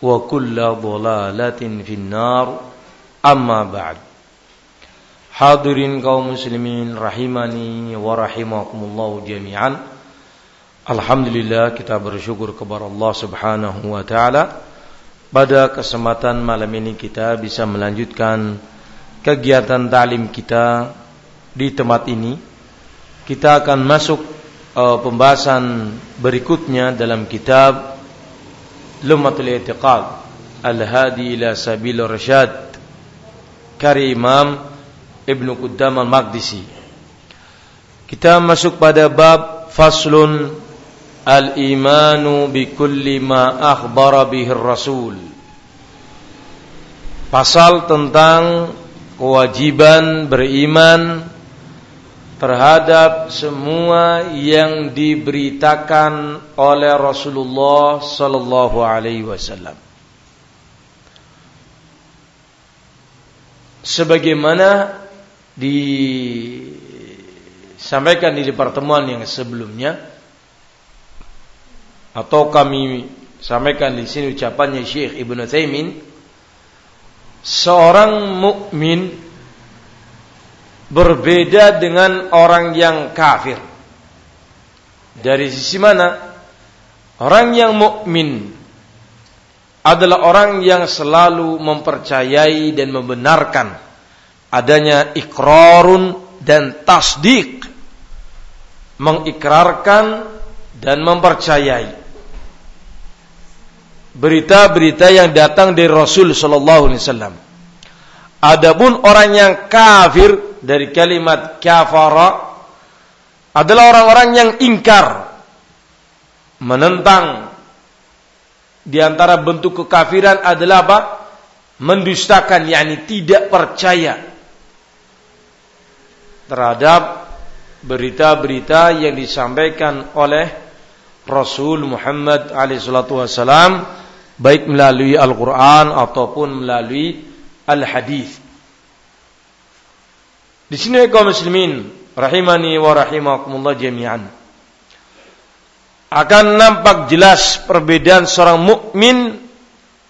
wa kulla dhalalatin finnar. Amma ba'd. Hadirin kaum muslimin rahimani wa rahimakumullah jami'an. Alhamdulillah kita bersyukur kepada Allah Subhanahu wa taala. Pada kesempatan malam ini kita bisa melanjutkan kegiatan ta'lim kita di tempat ini. Kita akan masuk uh, pembahasan berikutnya dalam kitab Lumatul I'tiqad. Al-Hadi ila Sabil Rasyad karya Imam Ibn Qudam Al-Maqdisi. Kita masuk pada bab Faslun Al-imanu bi kulli ma akhbara bihi Rasul. Pasal tentang kewajiban beriman terhadap semua yang diberitakan oleh Rasulullah sallallahu alaihi wasallam. Sebagaimana disampaikan di pertemuan yang sebelumnya atau kami sampaikan di sini ucapannya Syekh Ibnu Taimin seorang mukmin berbeda dengan orang yang kafir. Dari sisi mana? Orang yang mukmin adalah orang yang selalu mempercayai dan membenarkan adanya ikrarun dan tasdik mengikrarkan dan mempercayai berita-berita yang datang dari Rasul sallallahu alaihi wasallam. Adapun orang yang kafir dari kalimat kafara adalah orang-orang yang ingkar menentang di antara bentuk kekafiran adalah apa? mendustakan yakni tidak percaya terhadap berita-berita yang disampaikan oleh Rasul Muhammad alaihissalatu wassalam baik melalui Al-Quran ataupun melalui Al-Hadis. Di sini kaum muslimin rahimani wa rahimakumullah jami'an. Akan nampak jelas perbedaan seorang mukmin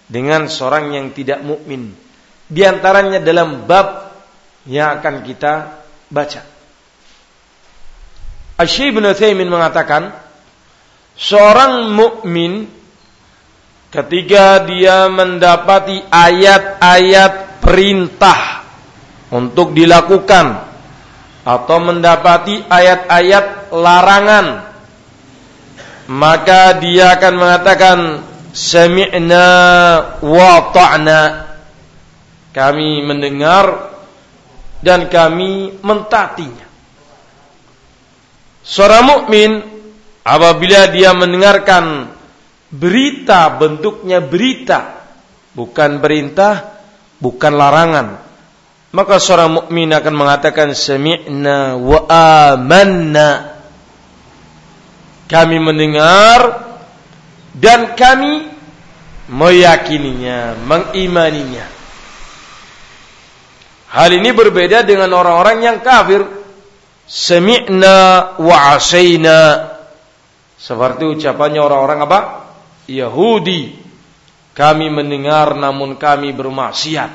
dengan seorang yang tidak mukmin. Di antaranya dalam bab yang akan kita baca. Asy bin Utsaimin mengatakan seorang mukmin ketika dia mendapati ayat-ayat perintah untuk dilakukan atau mendapati ayat-ayat larangan maka dia akan mengatakan sami'na wa ta'na. Kami mendengar dan kami mentatinya seorang mukmin apabila dia mendengarkan berita bentuknya berita bukan perintah bukan larangan maka seorang mukmin akan mengatakan sami'na wa amanna. Kami mendengar dan kami meyakininya, mengimaninya. Hal ini berbeda dengan orang-orang yang kafir. Sami'na wa asaina. Seperti ucapannya orang-orang apa? Yahudi. Kami mendengar namun kami bermaksiat.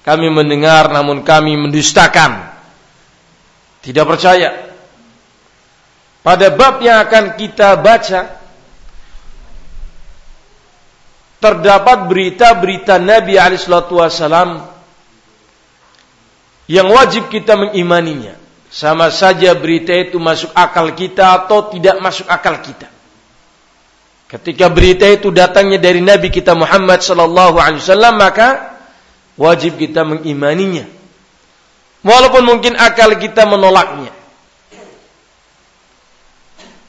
Kami mendengar namun kami mendustakan. Tidak percaya. Pada bab yang akan kita baca terdapat berita-berita Nabi alaihi wasallam yang wajib kita mengimaninya. Sama saja berita itu masuk akal kita atau tidak masuk akal kita. Ketika berita itu datangnya dari Nabi kita Muhammad sallallahu alaihi wasallam maka wajib kita mengimaninya. Walaupun mungkin akal kita menolaknya.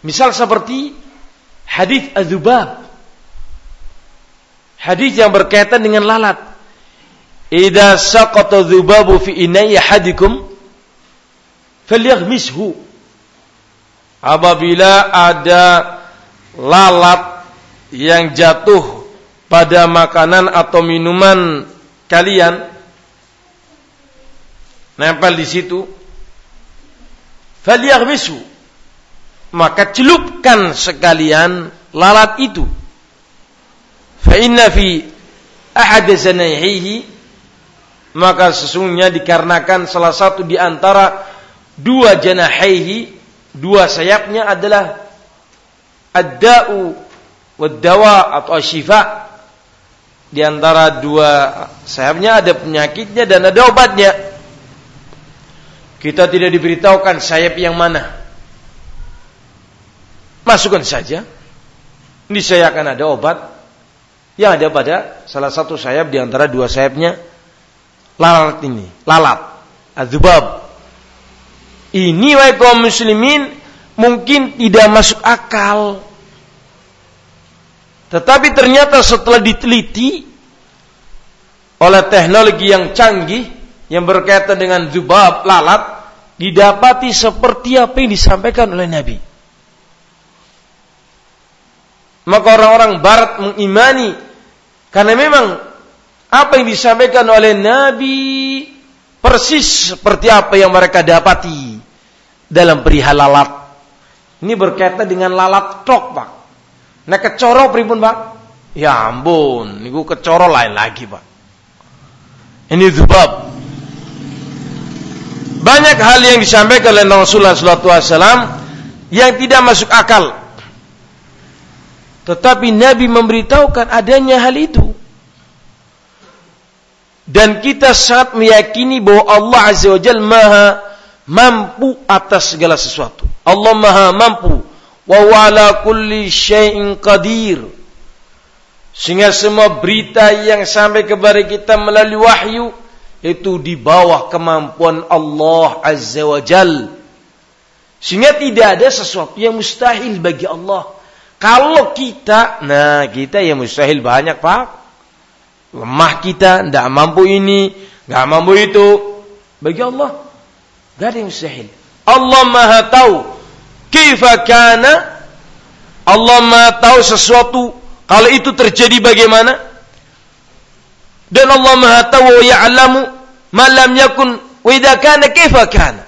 Misal seperti hadis Adzubab. Hadis yang berkaitan dengan lalat. Idza saqata dzubabu fi inai ahadikum falyaghmishu. Apabila ada lalat yang jatuh pada makanan atau minuman kalian nempel di situ falyaghmisu maka celupkan sekalian lalat itu. Fa inna fi ahad maka sesungguhnya dikarenakan salah satu di antara dua janahaihi dua sayapnya adalah ad-da'u wad-dawa atau syifa. Di antara dua sayapnya ada penyakitnya dan ada obatnya. Kita tidak diberitahukan sayap yang mana. Masukkan saja. Ini saya akan ada obat yang ada pada salah satu sayap di antara dua sayapnya. Lalat ini, lalat, azubab. Ini wahai muslimin mungkin tidak masuk akal. Tetapi ternyata setelah diteliti oleh teknologi yang canggih yang berkaitan dengan zubab, lalat, didapati seperti apa yang disampaikan oleh Nabi. Maka orang-orang barat mengimani karena memang apa yang disampaikan oleh Nabi persis seperti apa yang mereka dapati dalam perihal lalat. Ini berkaitan dengan lalat tok, Pak. Nah, kecoro pripun, Pak? Ya ampun, niku kecoro lain lagi, Pak. Ini zubab. Banyak hal yang disampaikan oleh Rasulullah SAW yang tidak masuk akal. Tetapi Nabi memberitahukan adanya hal itu dan kita sangat meyakini bahwa Allah Azza wa Jalla Maha mampu atas segala sesuatu. Allah Maha mampu wa kulli syai'in qadir. Sehingga semua berita yang sampai kepada kita melalui wahyu itu di bawah kemampuan Allah Azza wa Jalla. Sehingga tidak ada sesuatu yang mustahil bagi Allah. Kalau kita, nah kita yang mustahil banyak pak lemah kita, tidak mampu ini, nggak mampu itu. Bagi Allah, gak ada yang mustahil. Allah Maha tahu kaifa kana? Allah Maha tahu sesuatu. Kalau itu terjadi bagaimana? Dan Allah Maha tahu wa ya'lamu ma lam yakun wa idza kana kana?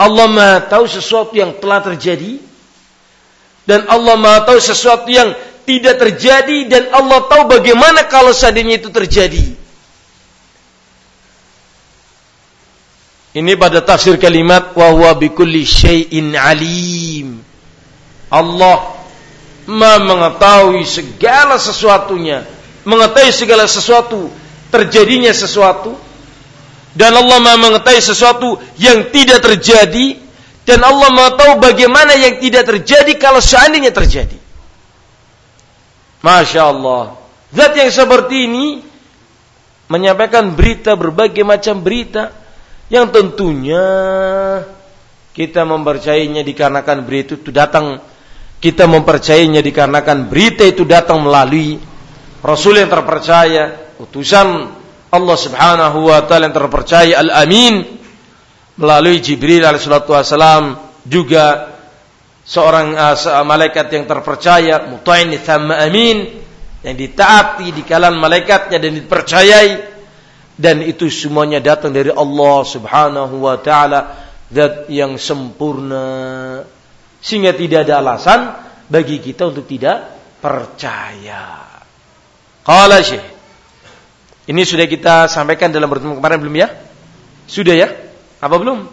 Allah Maha tahu sesuatu yang telah terjadi dan Allah Maha tahu sesuatu yang tidak terjadi dan Allah tahu bagaimana kalau seandainya itu terjadi. Ini pada tafsir kalimat wa huwa bikulli syai'in alim. Allah mengetahui segala sesuatunya, mengetahui segala sesuatu, terjadinya sesuatu dan Allah ma mengetahui sesuatu yang tidak terjadi dan Allah mengetahui bagaimana yang tidak terjadi kalau seandainya terjadi. Masya Allah. Zat yang seperti ini menyampaikan berita berbagai macam berita yang tentunya kita mempercayainya dikarenakan berita itu datang. Kita mempercayainya dikarenakan berita itu datang melalui Rasul yang terpercaya, utusan Allah Subhanahu wa taala yang terpercaya Al-Amin. Melalui Jibril alaihissalatu wassalam juga seorang uh, malaikat yang terpercaya, muta'in thamma amin, yang ditaati di kalangan malaikatnya dan dipercayai dan itu semuanya datang dari Allah Subhanahu wa taala zat yang sempurna sehingga tidak ada alasan bagi kita untuk tidak percaya. Qala Syekh. Ini sudah kita sampaikan dalam pertemuan kemarin belum ya? Sudah ya? Apa belum?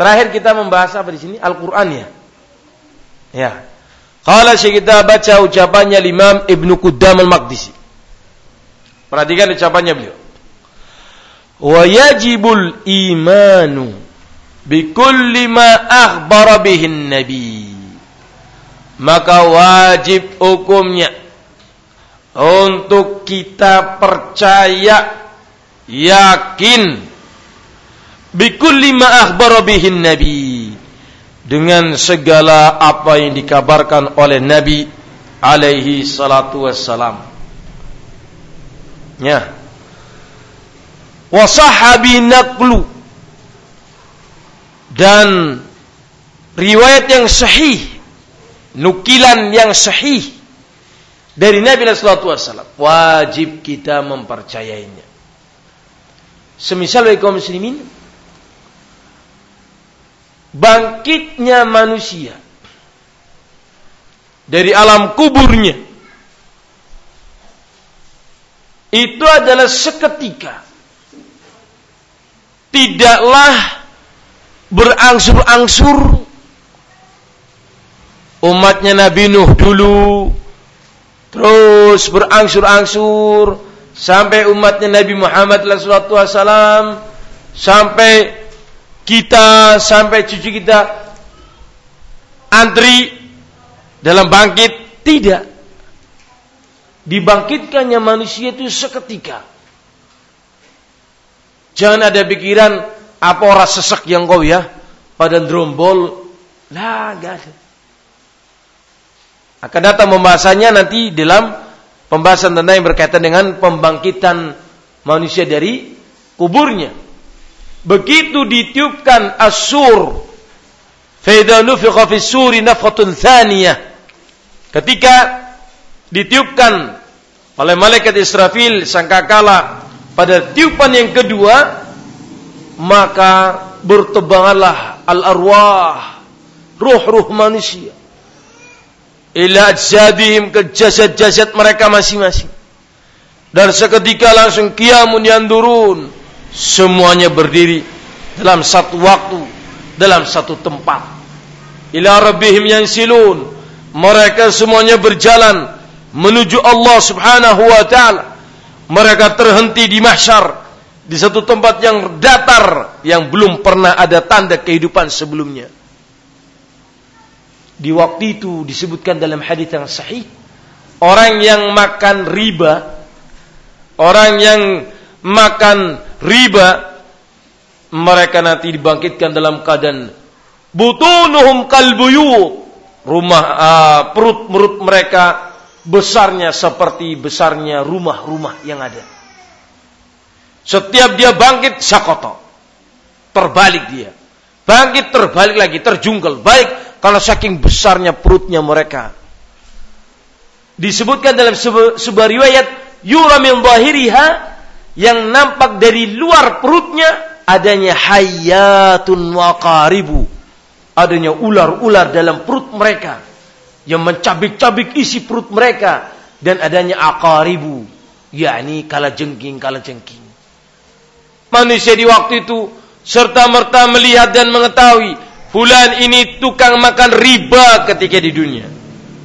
Terakhir kita membahas apa di sini? Al-Qur'an ya. Ya. Kalau kita baca ucapannya Imam Ibnu Qudam Al-Maqdisi. Perhatikan ucapannya beliau. Wa yajibul imanu bikulli ma akhbara bihin nabi. Maka wajib hukumnya untuk kita percaya yakin bikulli ma akhbara bihin nabi dengan segala apa yang dikabarkan oleh nabi alaihi salatu wassalam. Ya wa sahabi naqlu dan riwayat yang sahih, nukilan yang sahih dari Nabi Sallallahu Alaihi Wasallam wajib kita mempercayainya. Semisal bagi muslimin, bangkitnya manusia dari alam kuburnya itu adalah seketika. Tidaklah berangsur-angsur umatnya Nabi Nuh dulu terus berangsur-angsur sampai umatnya Nabi Muhammad SAW sampai kita sampai cucu kita antri dalam bangkit. Tidak. Dibangkitkannya manusia itu seketika jangan ada pikiran apa orang sesek yang kau ya? Pada drombol. Lah, enggak ada. Akan datang pembahasannya nanti dalam pembahasan tentang yang berkaitan dengan pembangkitan manusia dari kuburnya. Begitu ditiupkan asur, faida nufiqa fi suri thaniyah. Ketika ditiupkan oleh malaikat Israfil sangkakala pada tiupan yang kedua maka bertebanganlah al-arwah ruh-ruh manusia ila ajsadihim ke jasad-jasad mereka masing-masing. Dan seketika langsung kiamun yandurun semuanya berdiri dalam satu waktu dalam satu tempat. Ila rabbihim yansilun mereka semuanya berjalan menuju Allah Subhanahu wa taala mereka terhenti di mahsyar di satu tempat yang datar yang belum pernah ada tanda kehidupan sebelumnya. Di waktu itu disebutkan dalam hadis yang sahih, orang yang makan riba, orang yang makan riba, mereka nanti dibangkitkan dalam keadaan butunuhum kalbuyut, rumah uh, perut-perut mereka besarnya seperti besarnya rumah-rumah yang ada. Setiap dia bangkit sakoto. Terbalik dia. Bangkit terbalik lagi, terjungkel. Baik kalau saking besarnya perutnya mereka. Disebutkan dalam sebuah, riwayat yura min yang nampak dari luar perutnya adanya hayatun waqaribu. Adanya ular-ular dalam perut mereka yang mencabik-cabik isi perut mereka dan adanya akaribu yakni kala jengking kala jengking manusia di waktu itu serta merta melihat dan mengetahui fulan ini tukang makan riba ketika di dunia.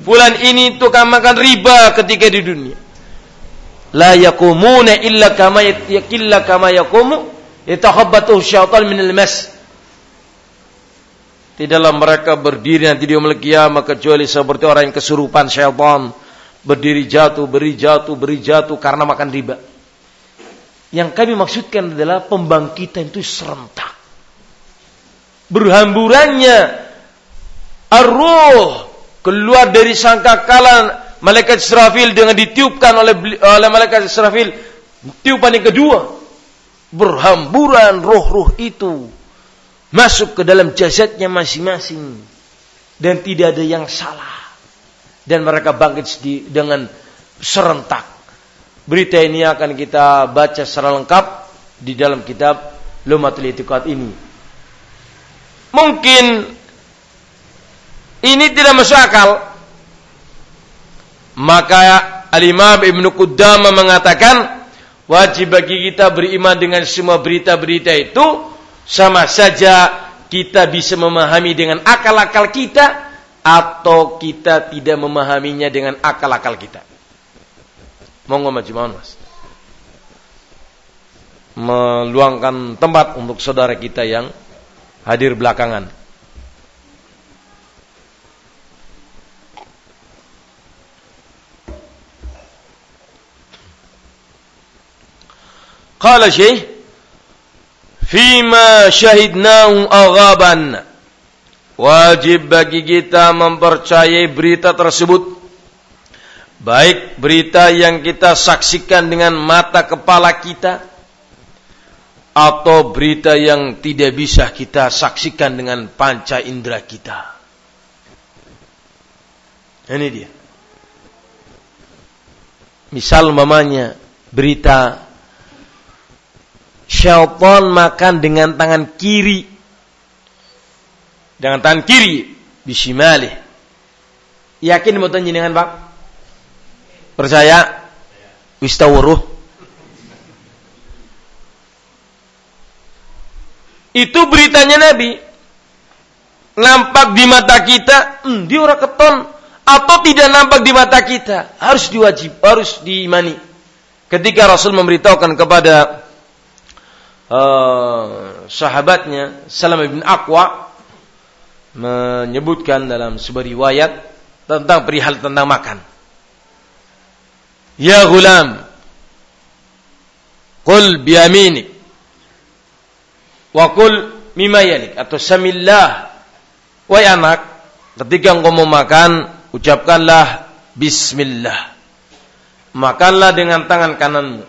Fulan ini tukang makan riba ketika di dunia. La yakumuna illa kama yakilla kama yakumu yatakhabbatu syaitan min al-mas. Tidaklah mereka berdiri nanti di yaumul kiamah kecuali seperti orang yang kesurupan syaitan. Berdiri jatuh, beri jatuh, beri jatuh karena makan riba. Yang kami maksudkan adalah pembangkitan itu serentak. Berhamburannya arwah keluar dari sangkakala malaikat Israfil dengan ditiupkan oleh oleh malaikat Israfil tiupan yang kedua berhamburan roh-roh itu masuk ke dalam jasadnya masing-masing dan tidak ada yang salah dan mereka bangkit dengan serentak Berita ini akan kita baca secara lengkap di dalam kitab Lumatul Itiqad ini. Mungkin ini tidak masuk akal. Maka Al-Imam Ibn Qudama mengatakan wajib bagi kita beriman dengan semua berita-berita itu sama saja kita bisa memahami dengan akal-akal kita atau kita tidak memahaminya dengan akal-akal kita. Monggo maju mohon Mas. meluangkan tempat untuk saudara kita yang hadir belakangan. Qala Syekh Fima syahidnahu aghaban. Wajib bagi kita mempercayai berita tersebut. Baik berita yang kita saksikan dengan mata kepala kita Atau berita yang tidak bisa kita saksikan dengan panca indera kita. Ini dia. Misal mamanya berita syaitan makan dengan tangan kiri. Dengan tangan kiri. Bishimalih. Yakin betul dengan Pak? Percaya? Wistawuruh. Itu beritanya Nabi. Nampak di mata kita, hmm, dia orang keton. Atau tidak nampak di mata kita. Harus diwajib, harus diimani. Ketika Rasul memberitahukan kepada uh, sahabatnya Salam bin Aqwa menyebutkan dalam sebuah riwayat tentang perihal tentang makan. Ya gulam, qul biyaminik wa qul mimma yalik atau samillah. Wahai anak, ketika engkau mau makan, ucapkanlah bismillah. Makanlah dengan tangan kananmu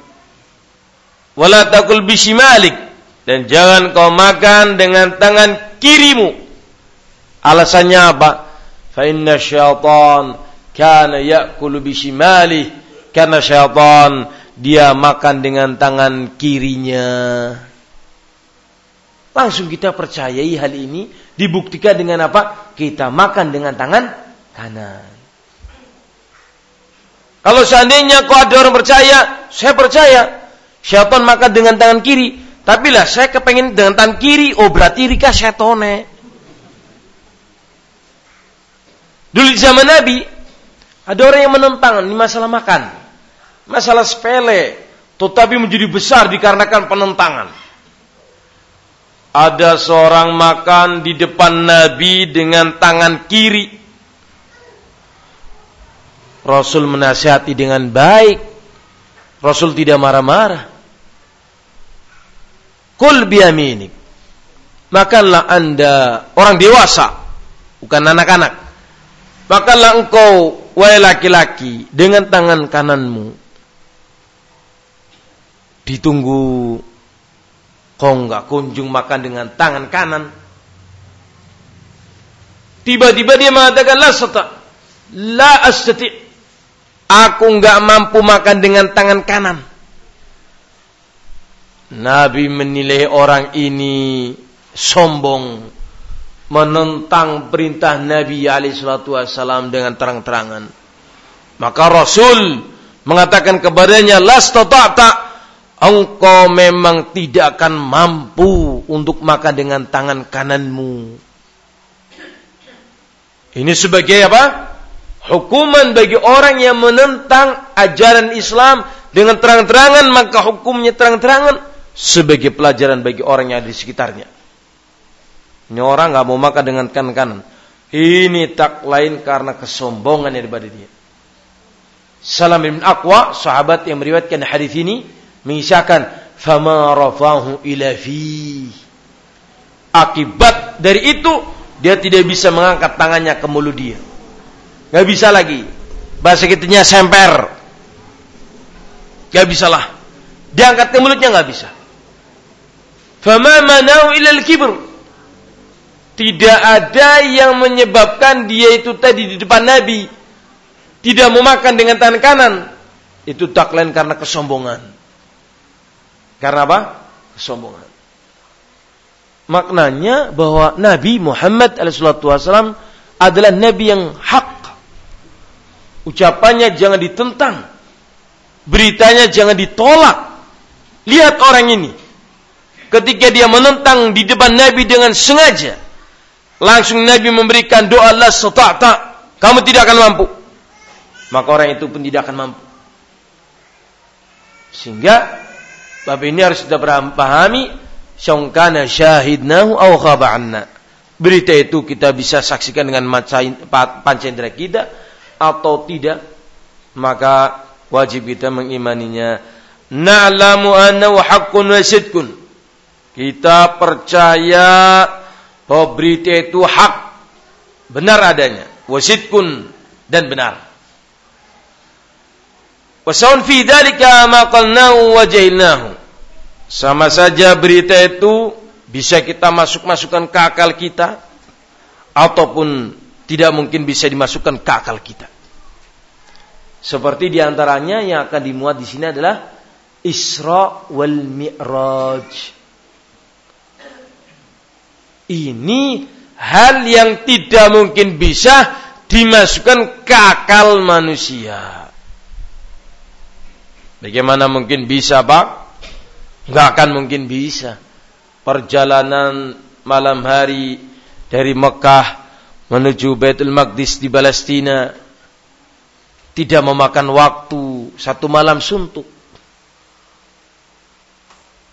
wala takul bishimalik dan jangan kau makan dengan tangan kirimu. Alasannya apa? Fa inna syaitan kana ya'kulu bishimalih karena syaitan dia makan dengan tangan kirinya. Langsung kita percayai hal ini dibuktikan dengan apa? Kita makan dengan tangan kanan. Kalau seandainya kau ada orang percaya, saya percaya. Syaitan makan dengan tangan kiri. Tapi lah saya kepengen dengan tangan kiri. Oh berarti rika syaitone. Dulu zaman Nabi. Ada orang yang menentang ini masalah makan. Masalah sepele. Tetapi menjadi besar dikarenakan penentangan. Ada seorang makan di depan Nabi dengan tangan kiri. Rasul menasihati dengan baik. Rasul tidak marah-marah. Kul biyaminik. Makanlah anda orang dewasa. Bukan anak-anak. Makanlah engkau, wahai laki-laki, dengan tangan kananmu. Ditunggu kau nggak kunjung makan dengan tangan kanan. Tiba-tiba dia mengatakan la sata, la astati. Aku nggak mampu makan dengan tangan kanan. Nabi menilai orang ini sombong, menentang perintah Nabi Alaihissalam dengan terang-terangan. Maka Rasul mengatakan kepadanya, Las tak, engkau memang tidak akan mampu untuk makan dengan tangan kananmu. Ini sebagai apa? Hukuman bagi orang yang menentang ajaran Islam dengan terang-terangan maka hukumnya terang-terangan sebagai pelajaran bagi orang yang ada di sekitarnya. Ini orang nggak mau makan dengan kanan kanan. Ini tak lain karena kesombongan daripada dia. Salam bin Aqwa, sahabat yang meriwayatkan hadis ini, mengisahkan, "Fama rafahu ila fi." Akibat dari itu, dia tidak bisa mengangkat tangannya ke mulut dia. Gak bisa lagi. Bahasa kitanya semper. Gak bisa lah. Diangkat ke mulutnya gak bisa. Fama manau ilal kibr. Tidak ada yang menyebabkan dia itu tadi di depan Nabi. Tidak mau makan dengan tangan kanan. Itu tak lain karena kesombongan. Karena apa? Kesombongan. Maknanya bahwa Nabi Muhammad SAW adalah Nabi yang hak Ucapannya jangan ditentang. Beritanya jangan ditolak. Lihat orang ini. Ketika dia menentang di depan Nabi dengan sengaja. Langsung Nabi memberikan doa Allah setata. Kamu tidak akan mampu. Maka orang itu pun tidak akan mampu. Sehingga Bab ini harus kita pahami syangkana syahidnahu aw khaba'anna. Berita itu kita bisa saksikan dengan panca indera kita atau tidak, maka wajib kita mengimaninya. Na'lamu annahu haqqun wa sidqun. Kita percaya bahwa berita itu hak, benar adanya, wasidkun dan benar. Wasaun fi dzalika ma qalnahu wa jahilnahu. Sama saja berita itu bisa kita masuk-masukkan ke akal kita ataupun tidak mungkin bisa dimasukkan ke akal kita. Seperti di antaranya yang akan dimuat di sini adalah Isra wal Mi'raj. Ini hal yang tidak mungkin bisa dimasukkan ke akal manusia. Bagaimana mungkin bisa, Pak? Nggak akan mungkin bisa. Perjalanan malam hari dari Mekah menuju Baitul Maqdis di Palestina tidak memakan waktu satu malam suntuk.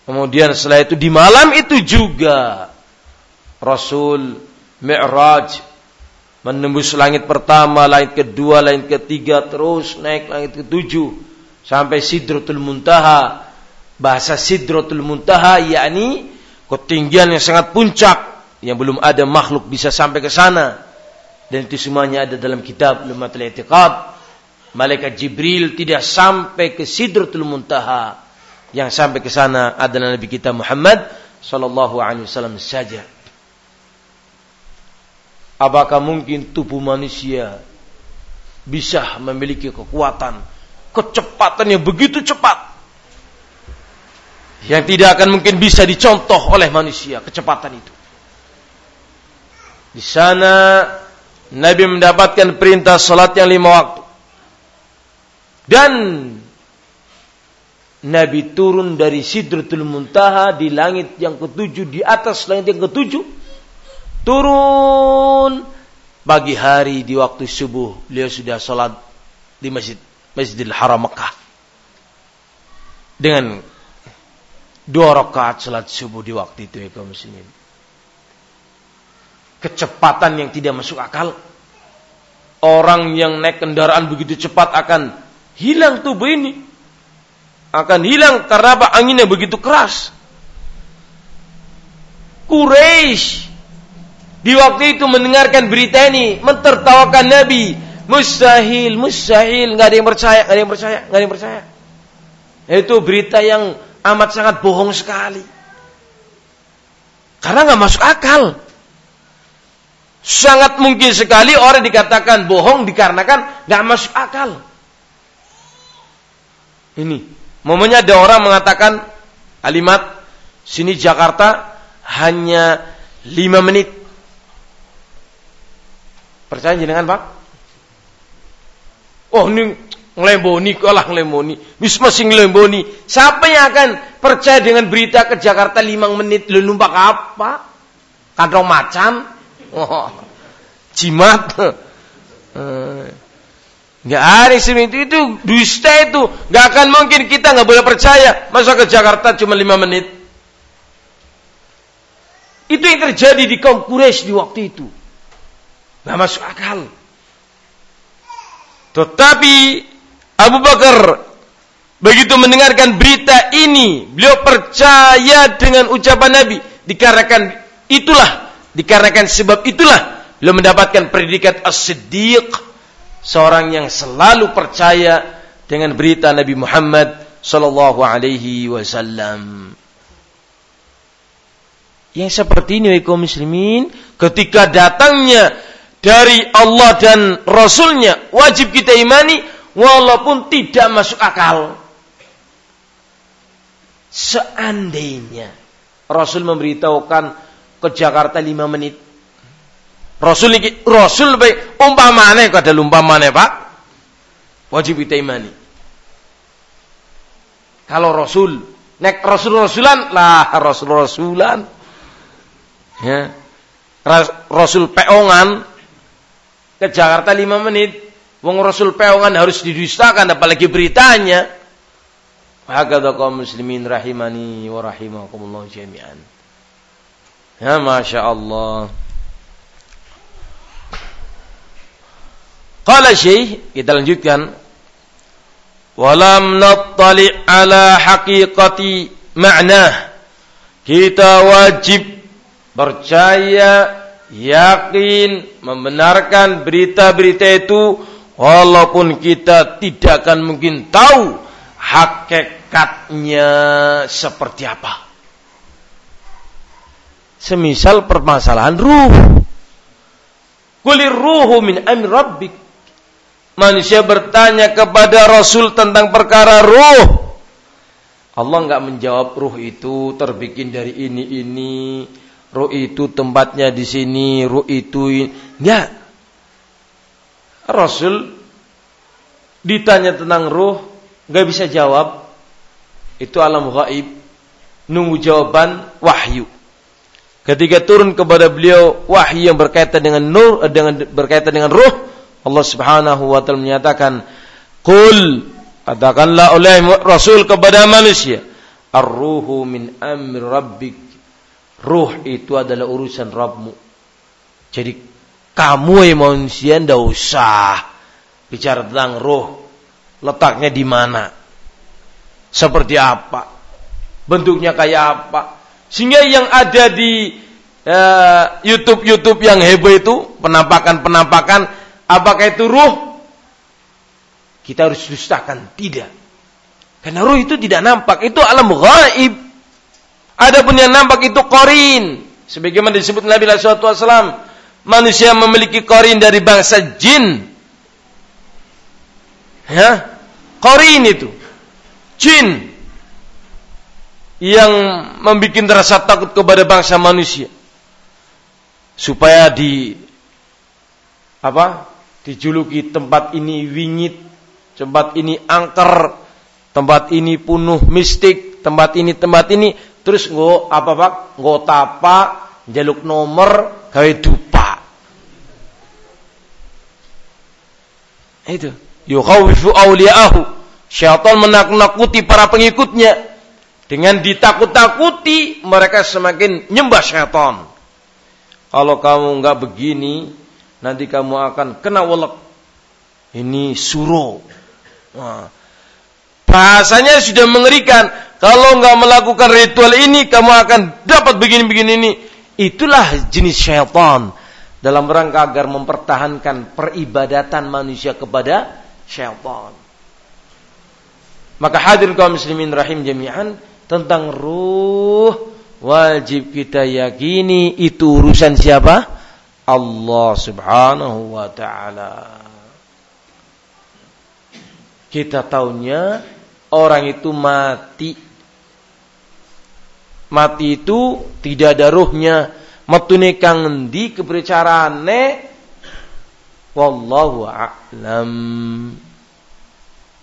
Kemudian setelah itu di malam itu juga Rasul Mi'raj menembus langit pertama, langit kedua, langit ketiga, terus naik langit ketujuh sampai Sidratul Muntaha bahasa Sidratul Muntaha yakni ketinggian yang sangat puncak yang belum ada makhluk bisa sampai ke sana dan itu semuanya ada dalam kitab Lumatul I'tiqad. Malaikat Jibril tidak sampai ke Sidratul Muntaha. Yang sampai ke sana adalah Nabi kita Muhammad sallallahu alaihi wasallam saja. Apakah mungkin tubuh manusia bisa memiliki kekuatan kecepatan yang begitu cepat yang tidak akan mungkin bisa dicontoh oleh manusia kecepatan itu. Di sana Nabi mendapatkan perintah salat yang lima waktu. Dan Nabi turun dari Sidratul Muntaha di langit yang ketujuh, di atas langit yang ketujuh. Turun pagi hari di waktu subuh. Beliau sudah salat di masjid Masjidil Haram Mekah. Dengan dua rakaat salat subuh di waktu itu ya kaum muslimin. Kecepatan yang tidak masuk akal. Orang yang naik kendaraan begitu cepat akan hilang tubuh ini. Akan hilang karena apa? Anginnya begitu keras. Quraisy di waktu itu mendengarkan berita ini, mentertawakan Nabi. Mustahil, mustahil, nggak ada yang percaya, nggak ada yang percaya, nggak ada yang percaya. Itu berita yang amat sangat bohong sekali. Karena nggak masuk akal. Sangat mungkin sekali orang dikatakan bohong dikarenakan nggak masuk akal. Ini, momennya ada orang mengatakan kalimat sini Jakarta hanya lima menit. Percaya jenengan Pak? Oh ini ngelemboni kalah ngelemboni bis masih ngelemboni siapa yang akan percaya dengan berita ke Jakarta lima menit lu numpak apa kadang macan oh, jimat. Nggak ada sini itu, itu dusta itu. Nggak akan mungkin kita nggak boleh percaya. Masa ke Jakarta cuma lima menit? Itu yang terjadi di kaum Quraisy di waktu itu. Nggak masuk akal. Tetapi Abu Bakar begitu mendengarkan berita ini, beliau percaya dengan ucapan Nabi. Dikarenakan itulah, dikarenakan sebab itulah beliau mendapatkan predikat as-siddiq, seorang yang selalu percaya dengan berita Nabi Muhammad sallallahu alaihi wasallam. Yang seperti ini kaum muslimin ketika datangnya dari Allah dan Rasulnya wajib kita imani walaupun tidak masuk akal. Seandainya Rasul memberitahukan ke Jakarta lima menit. Rasul ini Rasul baik umpamane kada umpamane Pak. Wajib kita imani. Kalau Rasul nek Rasul Rasulan lah Rasul Rasulan. Ya. Rasul peongan ke Jakarta lima menit Wong Rasul peongan harus didustakan apalagi beritanya. Hakadha kaum muslimin rahimani wa rahimakumullah jami'an. Ya Masya Allah. Qala Syekh, kita lanjutkan. Walam nattali ala haqiqati ma'nah. Kita wajib percaya, yakin, membenarkan berita-berita itu walaupun kita tidak akan mungkin tahu hakikatnya seperti apa. Semisal permasalahan ruh. Kulir ruhu min amri rabbik. Manusia bertanya kepada Rasul tentang perkara ruh. Allah nggak menjawab ruh itu terbikin dari ini ini, ruh itu tempatnya di sini, ruh itu. Enggak. Rasul ditanya tentang ruh, nggak bisa jawab, itu alam gaib, nunggu jawaban wahyu. Ketika turun kepada beliau wahyu yang berkaitan dengan nur, eh, dengan berkaitan dengan ruh, Allah Subhanahu wa taala menyatakan, "Qul katakanlah oleh Rasul kepada manusia, ar-ruhu min amri rabbik." Ruh itu adalah urusan Rabbmu. Jadi kamu yang manusia tidak usah bicara tentang ruh letaknya di mana, seperti apa, bentuknya kayak apa. Sehingga yang ada di uh, YouTube YouTube yang heboh itu penampakan penampakan, apakah itu ruh? Kita harus dustakan tidak. Karena ruh itu tidak nampak, itu alam gaib. Adapun yang nampak itu korin. Sebagaimana disebut Nabi SAW, manusia memiliki korin dari bangsa jin. Ya, korin itu. Jin. Yang membuat rasa takut kepada bangsa manusia. Supaya di apa? Dijuluki tempat ini wingit, tempat ini angker, tempat ini penuh mistik, tempat ini tempat ini terus ngo apa pak? Ngo tapa, jaluk nomor, gawe dupa. Itu yukhawifu awliya'ahu. Syaitan menakut-nakuti para pengikutnya. Dengan ditakut-takuti, mereka semakin nyembah syaitan. Kalau kamu nggak begini, nanti kamu akan kena welek. Ini suro. Nah, bahasanya sudah mengerikan. Kalau nggak melakukan ritual ini, kamu akan dapat begini-begini ini. Itulah jenis syaitan dalam rangka agar mempertahankan peribadatan manusia kepada syaitan. Maka hadir kaum muslimin rahim jami'an tentang ruh wajib kita yakini itu urusan siapa? Allah Subhanahu wa taala. Kita tahunya orang itu mati. Mati itu tidak ada ruhnya. Metune kang endi kebercarane Wallahu a'lam.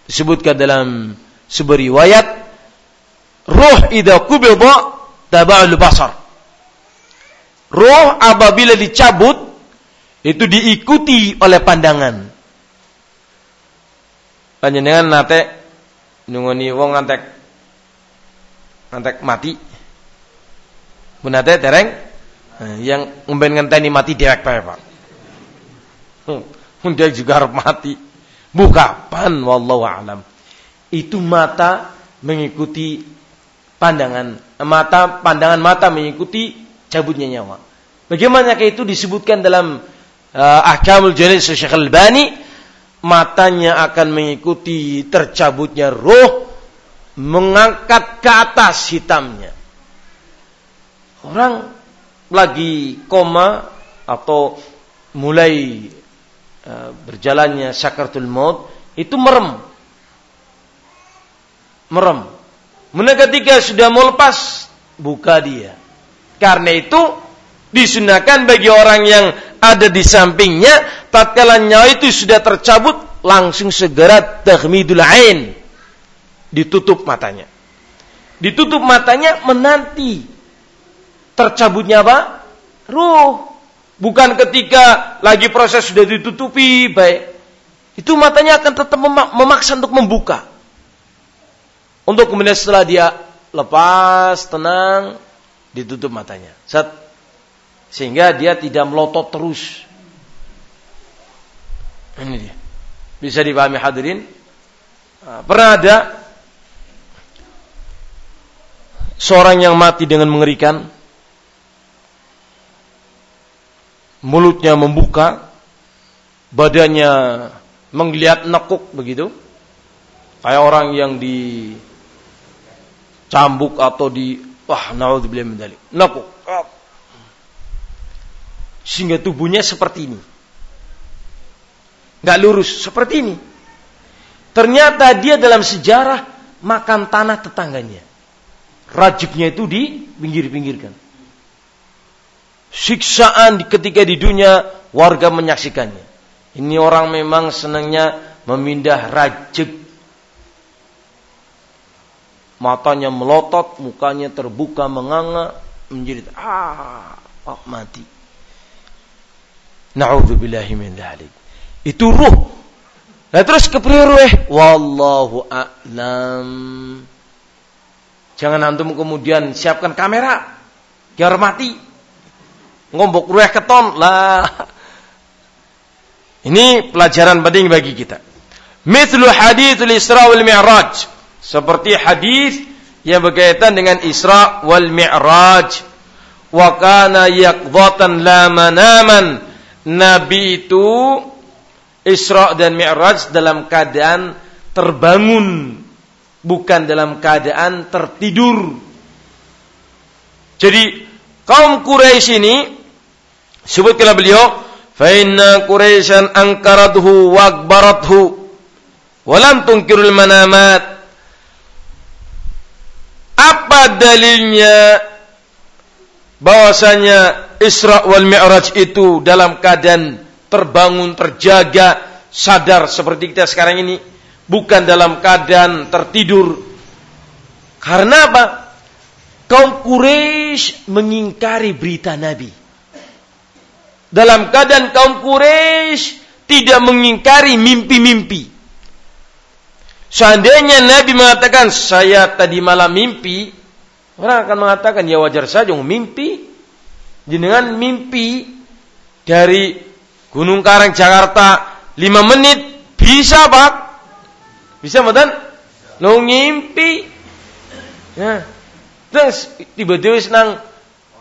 Disebutkan dalam sebuah riwayat, ruh idza qubida taba'ul basar. Ruh apabila dicabut itu diikuti oleh pandangan. Panjenengan nate nungoni wong ngantek ngantek mati. Menate tereng eh, yang ngomben ngenteni mati dewek Pak. Hmm, dia juga harus mati. Bukapan wallahu alam. Itu mata mengikuti pandangan mata pandangan mata mengikuti cabutnya nyawa. Bagaimana itu disebutkan dalam uh, Ahkamul Jalil Syekh Al-Bani matanya akan mengikuti tercabutnya roh mengangkat ke atas hitamnya. Orang lagi koma atau mulai Eh, berjalannya sakaratul maut itu merem. Merem. Mana ketika sudah mau lepas, buka dia. Karena itu disunahkan bagi orang yang ada di sampingnya tatkala nyawa itu sudah tercabut langsung segera tahmidul ain ditutup matanya. Ditutup matanya menanti tercabutnya apa? Ruh. Bukan ketika lagi proses sudah ditutupi baik. Itu matanya akan tetap memaksa untuk membuka. Untuk kemudian setelah dia lepas, tenang, ditutup matanya. Set. Sehingga dia tidak melotot terus. Ini dia. Bisa dipahami hadirin? Nah, pernah ada seorang yang mati dengan mengerikan. Mulutnya membuka, badannya menggeliat nekuk begitu. Kayak orang yang di cambuk atau di wah naudzubillah min dzalik. Nekuk. Sehingga tubuhnya seperti ini. Gak lurus seperti ini. Ternyata dia dalam sejarah makan tanah tetangganya. Rajiknya itu di pinggir-pinggirkan. Siksaan ketika di dunia warga menyaksikannya. Ini orang memang senangnya memindah rajik. Matanya melotot, mukanya terbuka menganga, menjadi ah, oh, mati. Na'udzubillahi min dzalik. Itu ruh. Nah terus kepriru eh wallahu a'lam. Jangan antum kemudian siapkan kamera biar mati. Ngombok ruh keton lah ini pelajaran penting bagi kita. Mithlu hadithul Isra wal Mi'raj. Seperti hadis yang berkaitan dengan Isra wal Mi'raj. Wa kana yaqdhatan la manaman. Nabi itu Isra dan Mi'raj dalam keadaan terbangun, bukan dalam keadaan tertidur. Jadi kaum Quraisy ini sebutkanlah beliau Fainna Quraisyan angkarathu wakbarathu walam tungkirul manamat. Apa dalilnya bahwasanya Isra wal Mi'raj itu dalam keadaan terbangun, terjaga, sadar seperti kita sekarang ini, bukan dalam keadaan tertidur. Karena apa? Kaum Quraisy mengingkari berita Nabi dalam keadaan kaum Quraisy tidak mengingkari mimpi-mimpi. Seandainya Nabi mengatakan saya tadi malam mimpi, orang akan mengatakan ya wajar saja mimpi. Dengan mimpi dari Gunung Karang Jakarta 5 menit bisa pak? Bisa madan? Lo ngimpi. Ya. Terus tiba-tiba senang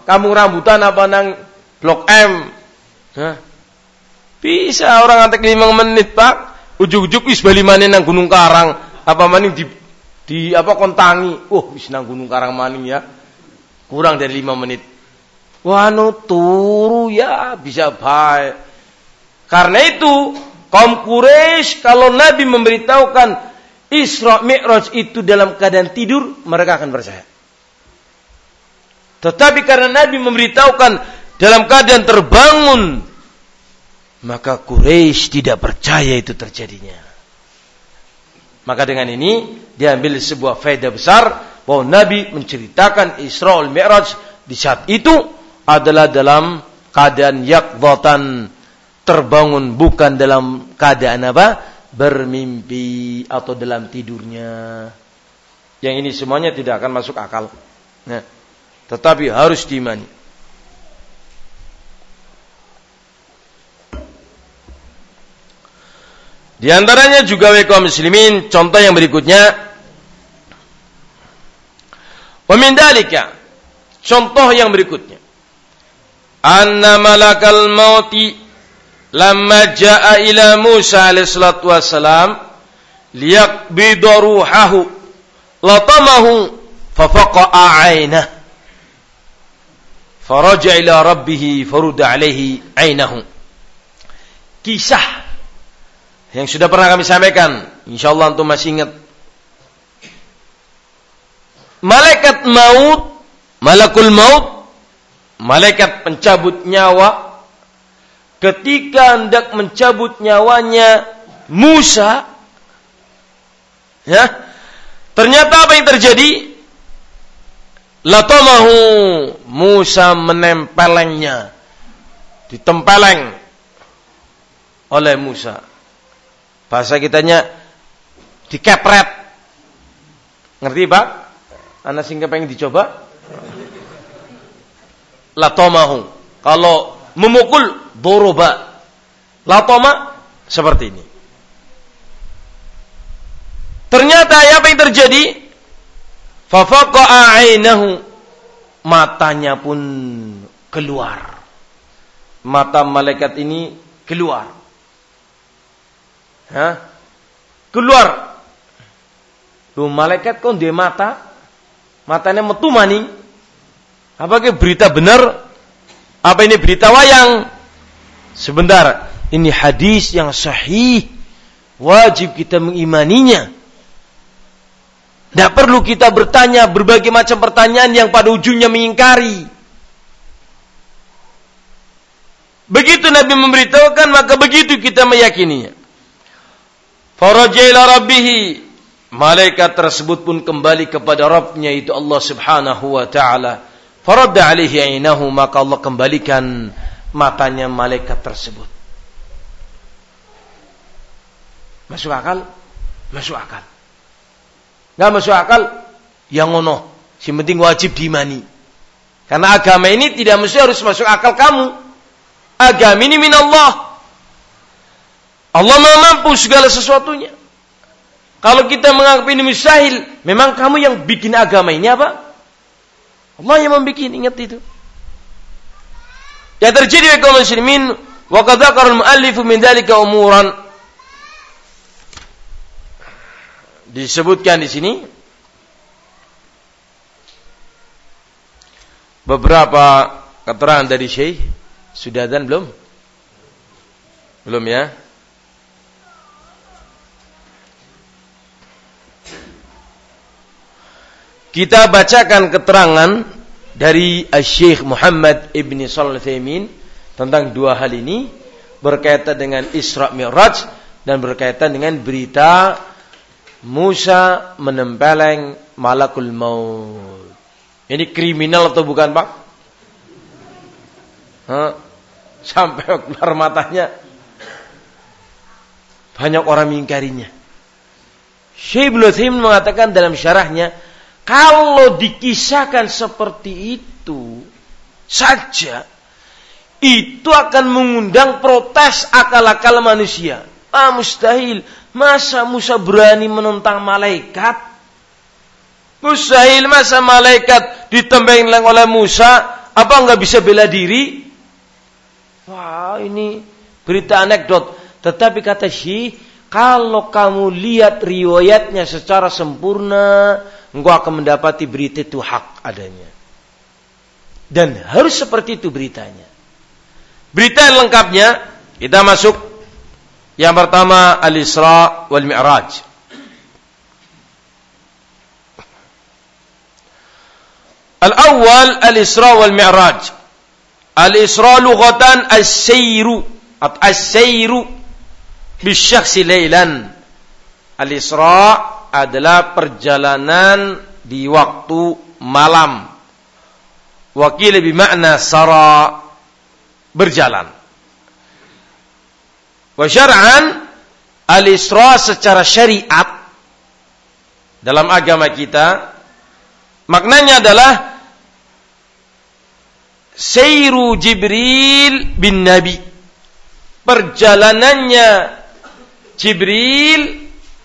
kamu rambutan apa nang Blok M Hah? Bisa orang antek lima menit pak. Ujuk-ujuk wis bali maning nang Gunung Karang. Apa maning di di apa kontangi. Oh wis nang Gunung Karang maning ya. Kurang dari lima menit. Wah no turu ya bisa baik. Karena itu kaum Quraisy kalau Nabi memberitahukan Isra Mi'raj itu dalam keadaan tidur, mereka akan percaya. Tetapi karena Nabi memberitahukan dalam keadaan terbangun, maka Quraisy tidak percaya itu terjadinya. Maka dengan ini diambil sebuah faedah besar bahwa Nabi menceritakan Isra Mi'raj di saat itu adalah dalam keadaan yakdhatan terbangun bukan dalam keadaan apa? bermimpi atau dalam tidurnya. Yang ini semuanya tidak akan masuk akal. Nah, tetapi harus diimani. Di antaranya juga kaum muslimin contoh yang berikutnya. Pemindalika contoh yang berikutnya. Anna malakal mauti lamma jaa ila Musa alaihi salatu wassalam liyaqbida ruhahu latamahu fafaqa'a 'ainah faraja ila rabbih farudda alaihi 'ainahu kisah yang sudah pernah kami sampaikan. Insya Allah untuk masih ingat. Malaikat maut, malakul maut, malaikat pencabut nyawa, ketika hendak mencabut nyawanya Musa, ya, ternyata apa yang terjadi? Latomahu Musa menempelengnya, ditempeleng oleh Musa Bahasa kitanya dikepret. Ngerti Pak? Anak singkat pengen dicoba? Latomahu. Kalau memukul doroba. Latoma seperti ini. Ternyata apa yang terjadi? Fafaqa'a ainahu. Matanya pun keluar. Mata malaikat ini keluar. Hah? Keluar. Lu malaikat kok dia mata? Matanya metu maning. Apakah berita benar? Apa ini berita wayang? Sebentar, ini hadis yang sahih. Wajib kita mengimaninya. Tidak perlu kita bertanya berbagai macam pertanyaan yang pada ujungnya mengingkari. Begitu Nabi memberitahukan, maka begitu kita meyakininya. Farajaila rabbihi. Malaikat tersebut pun kembali kepada Rabbnya itu Allah subhanahu wa ta'ala. Faradda alihi ainahu. Maka Allah kembalikan matanya malaikat tersebut. Masuk akal? Masuk akal. Nggak masuk akal? Yang ngono. Yang penting wajib diimani. Karena agama ini tidak mesti harus masuk akal kamu. Agama ini min Allah. Allah mampu segala sesuatunya. Kalau kita menganggap ini mustahil, memang kamu yang bikin agama ini apa? Allah yang membuat, ingat itu. Yang terjadi oleh kaum muslimin, wa qad al-muallif min dzalika umuran disebutkan di sini beberapa keterangan dari Syekh sudah dan belum? Belum ya? Kita bacakan keterangan dari Syekh Muhammad Ibn Salih tentang dua hal ini berkaitan dengan Isra Mi'raj dan berkaitan dengan berita Musa menempeleng malakul maut. Ini kriminal atau bukan Pak? Hah? Sampai keluar matanya. Banyak orang mengingkarinya. Syekh Ibn mengatakan dalam syarahnya, kalau dikisahkan seperti itu saja, itu akan mengundang protes akal-akal manusia. Ah mustahil, Masa Musa berani menentang malaikat? Mustahil masa malaikat ditembeng oleh Musa, apa enggak bisa bela diri? Wah, ini berita anekdot. Tetapi kata Syih, kalau kamu lihat riwayatnya secara sempurna, engkau akan mendapati berita itu hak adanya. Dan harus seperti itu beritanya. Berita yang lengkapnya, kita masuk yang pertama Al-Isra wal Mi'raj. Al-awwal Al-Isra wal Mi'raj. Al-Isra lughatan as-sayru atau as-sayru bisyakhsi lailan. Al-Isra adalah perjalanan di waktu malam. Wakil bermakna sara berjalan. Wa syar'an al-isra secara syariat dalam agama kita maknanya adalah Seiru Jibril bin Nabi perjalanannya Jibril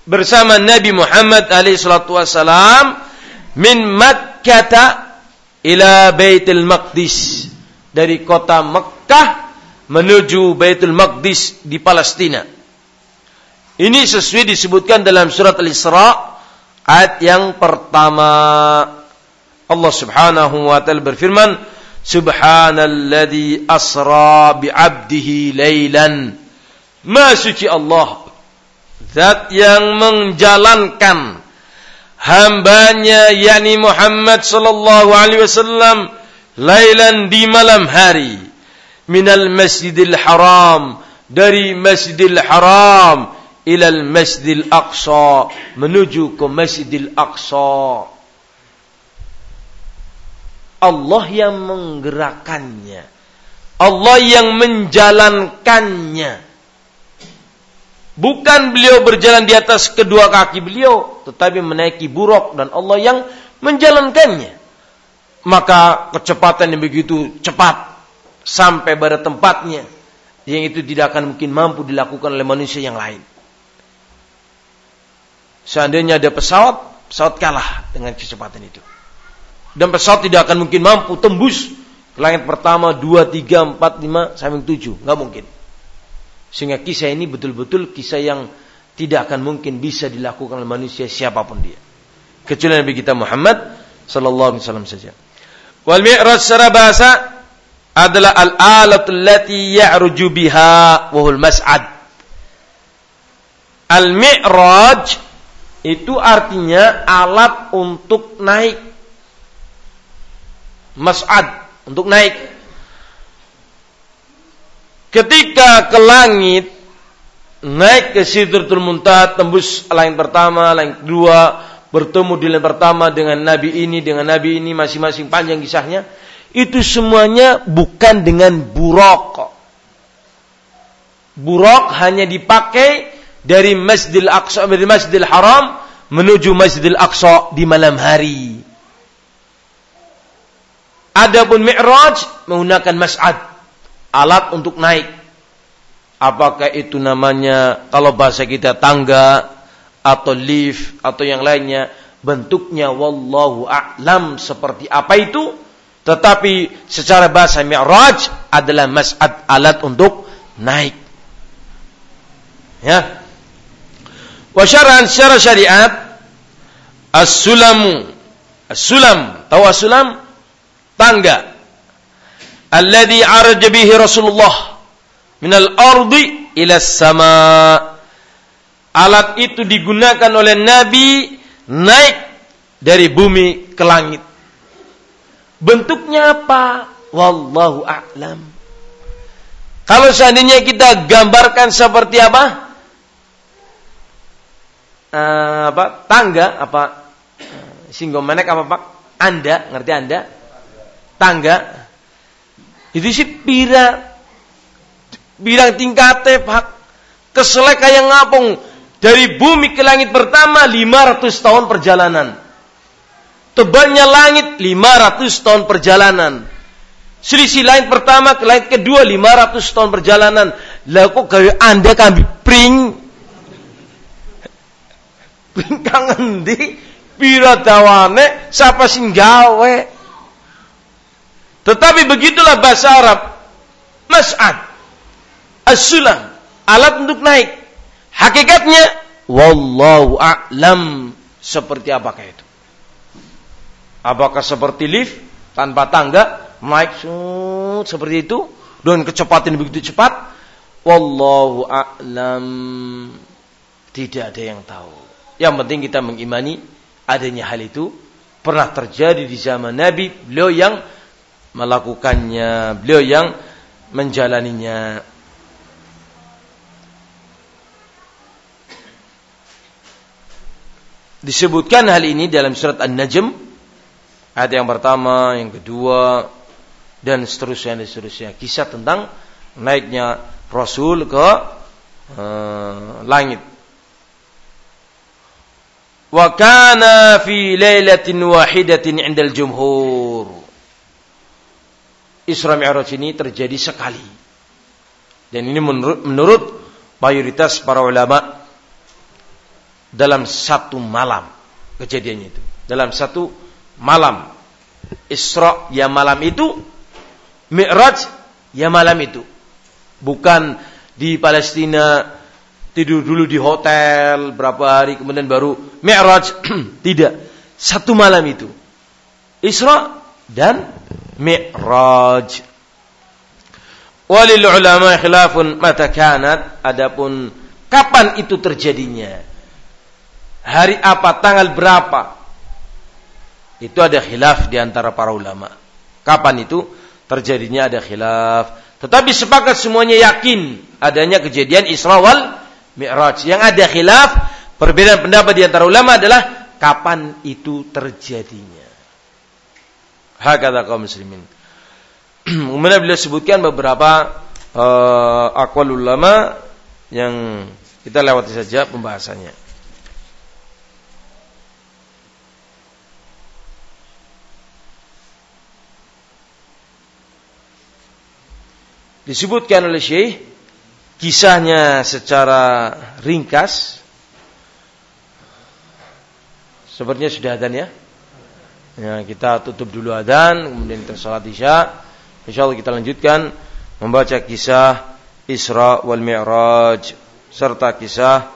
bersama Nabi Muhammad alaihi salatu wasalam min Makkah ila Baitul Maqdis dari kota Mekah menuju Baitul Maqdis di Palestina. Ini sesuai disebutkan dalam surat Al-Isra ayat yang pertama. Allah Subhanahu wa taala berfirman, Subhanalladzi asra bi'abdihi lailan. Ma suci Allah Zat yang menjalankan hambanya yakni Muhammad sallallahu alaihi wasallam lailan di malam hari. Minal masjidil haram dari masjidil haram ilal masjidil aqsa menuju ke masjidil aqsa. Allah yang menggerakkannya. Allah yang menjalankannya bukan beliau berjalan di atas kedua kaki beliau tetapi menaiki buruk dan Allah yang menjalankannya. Maka kecepatan yang begitu cepat sampai pada tempatnya yang itu tidak akan mungkin mampu dilakukan oleh manusia yang lain. Seandainya ada pesawat, pesawat kalah dengan kecepatan itu. Dan pesawat tidak akan mungkin mampu tembus ke langit pertama, dua, tiga, empat, lima, sampai tujuh. Nggak mungkin. Sehingga kisah ini betul-betul kisah yang tidak akan mungkin bisa dilakukan oleh manusia siapa pun dia. Kecuali Nabi kita Muhammad sallallahu alaihi wasallam saja. Wal mi'raj secara bahasa adalah al-alatul lati ya'ruju biha wa mas'ad. Al-mi'raj itu artinya alat untuk naik. Mas'ad untuk naik. Ketika ke langit naik ke Sidratul Muntaha tembus langit pertama, langit kedua, bertemu di langit pertama dengan nabi ini, dengan nabi ini masing-masing panjang kisahnya itu semuanya bukan dengan buruk. Buruk hanya dipakai dari Masjidil Aqsa dari Masjidil Haram menuju Masjidil Aqsa di malam hari. Adapun Mi'raj menggunakan mas'ad, alat untuk naik. Apakah itu namanya kalau bahasa kita tangga atau lift atau yang lainnya, bentuknya wallahu a'lam seperti apa itu? Tetapi secara bahasa mi'raj adalah mas'ad alat untuk naik. Ya. Wa syar'an secara syariat as-sulamu as-sulam, tahu as-sulam? Tangga. Alladhi arja bihi Rasulullah min al-ardi ila sama. Alat itu digunakan oleh Nabi naik dari bumi ke langit. Bentuknya apa? Wallahu a'lam. Kalau seandainya kita gambarkan seperti apa? Uh, apa? Tangga apa? Singgung manek apa Pak? Anda, ngerti Anda? Tangga. Itu sih pira bilang tingkatnya Pak. Keselek kayak ngapung dari bumi ke langit pertama 500 tahun perjalanan. Tebalnya langit 500 tahun perjalanan. Selisih langit pertama ke langit kedua 500 tahun perjalanan. Lah kok kayak Anda kami pring pring kangen di pira dawane siapa sing gawe. Tetapi begitulah bahasa Arab. Mas'ad. As-sulam. Alat untuk naik. Hakikatnya wallahu a'lam seperti apakah itu. Apakah seperti lift tanpa tangga naik seperti itu dengan kecepatan begitu cepat? Wallahu a'lam. Tidak ada yang tahu. Yang penting kita mengimani adanya hal itu pernah terjadi di zaman Nabi, beliau yang melakukannya, beliau yang menjalaninya. Disebutkan hal ini dalam surat An-Najm Ayat yang pertama, yang kedua, dan seterusnya dan seterusnya. Kisah tentang naiknya Rasul ke uh, langit. Wa kana fi lailatin wahidatin 'indal jumhur. Isra Mi'raj ini terjadi sekali. Dan ini menurut, menurut mayoritas para ulama dalam satu malam kejadiannya itu. Dalam satu malam. Isra ya malam itu, Mi'raj ya malam itu. Bukan di Palestina tidur dulu di hotel berapa hari kemudian baru Mi'raj. Tidak. Satu malam itu. Isra dan Mi'raj. Walil ulama khilafun mata kanat adapun kapan itu terjadinya? Hari apa, tanggal berapa? Itu ada khilaf di antara para ulama. Kapan itu terjadinya ada khilaf. Tetapi sepakat semuanya yakin adanya kejadian Isra wal Mi'raj. Yang ada khilaf, perbedaan pendapat di antara ulama adalah kapan itu terjadinya. Hakadha kaum muslimin. Kemudian beliau sebutkan beberapa eh, uh, akwal ulama yang kita lewati saja pembahasannya. Disebutkan oleh Syekh kisahnya secara ringkas. Sepertinya sudah ada ya. Ya, kita tutup dulu adzan, kemudian kita salat Isya. Insyaallah kita lanjutkan membaca kisah Isra wal Mi'raj serta kisah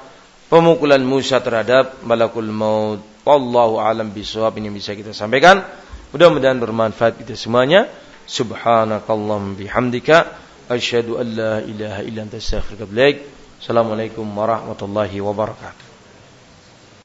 pemukulan Musa terhadap malakul maut. Wallahu alam bisawab ini bisa kita sampaikan. Mudah-mudahan bermanfaat kita semuanya. Subhanakallahum bihamdika asyhadu an la ilaha illa anta astaghfiruka wa Assalamualaikum warahmatullahi wabarakatuh.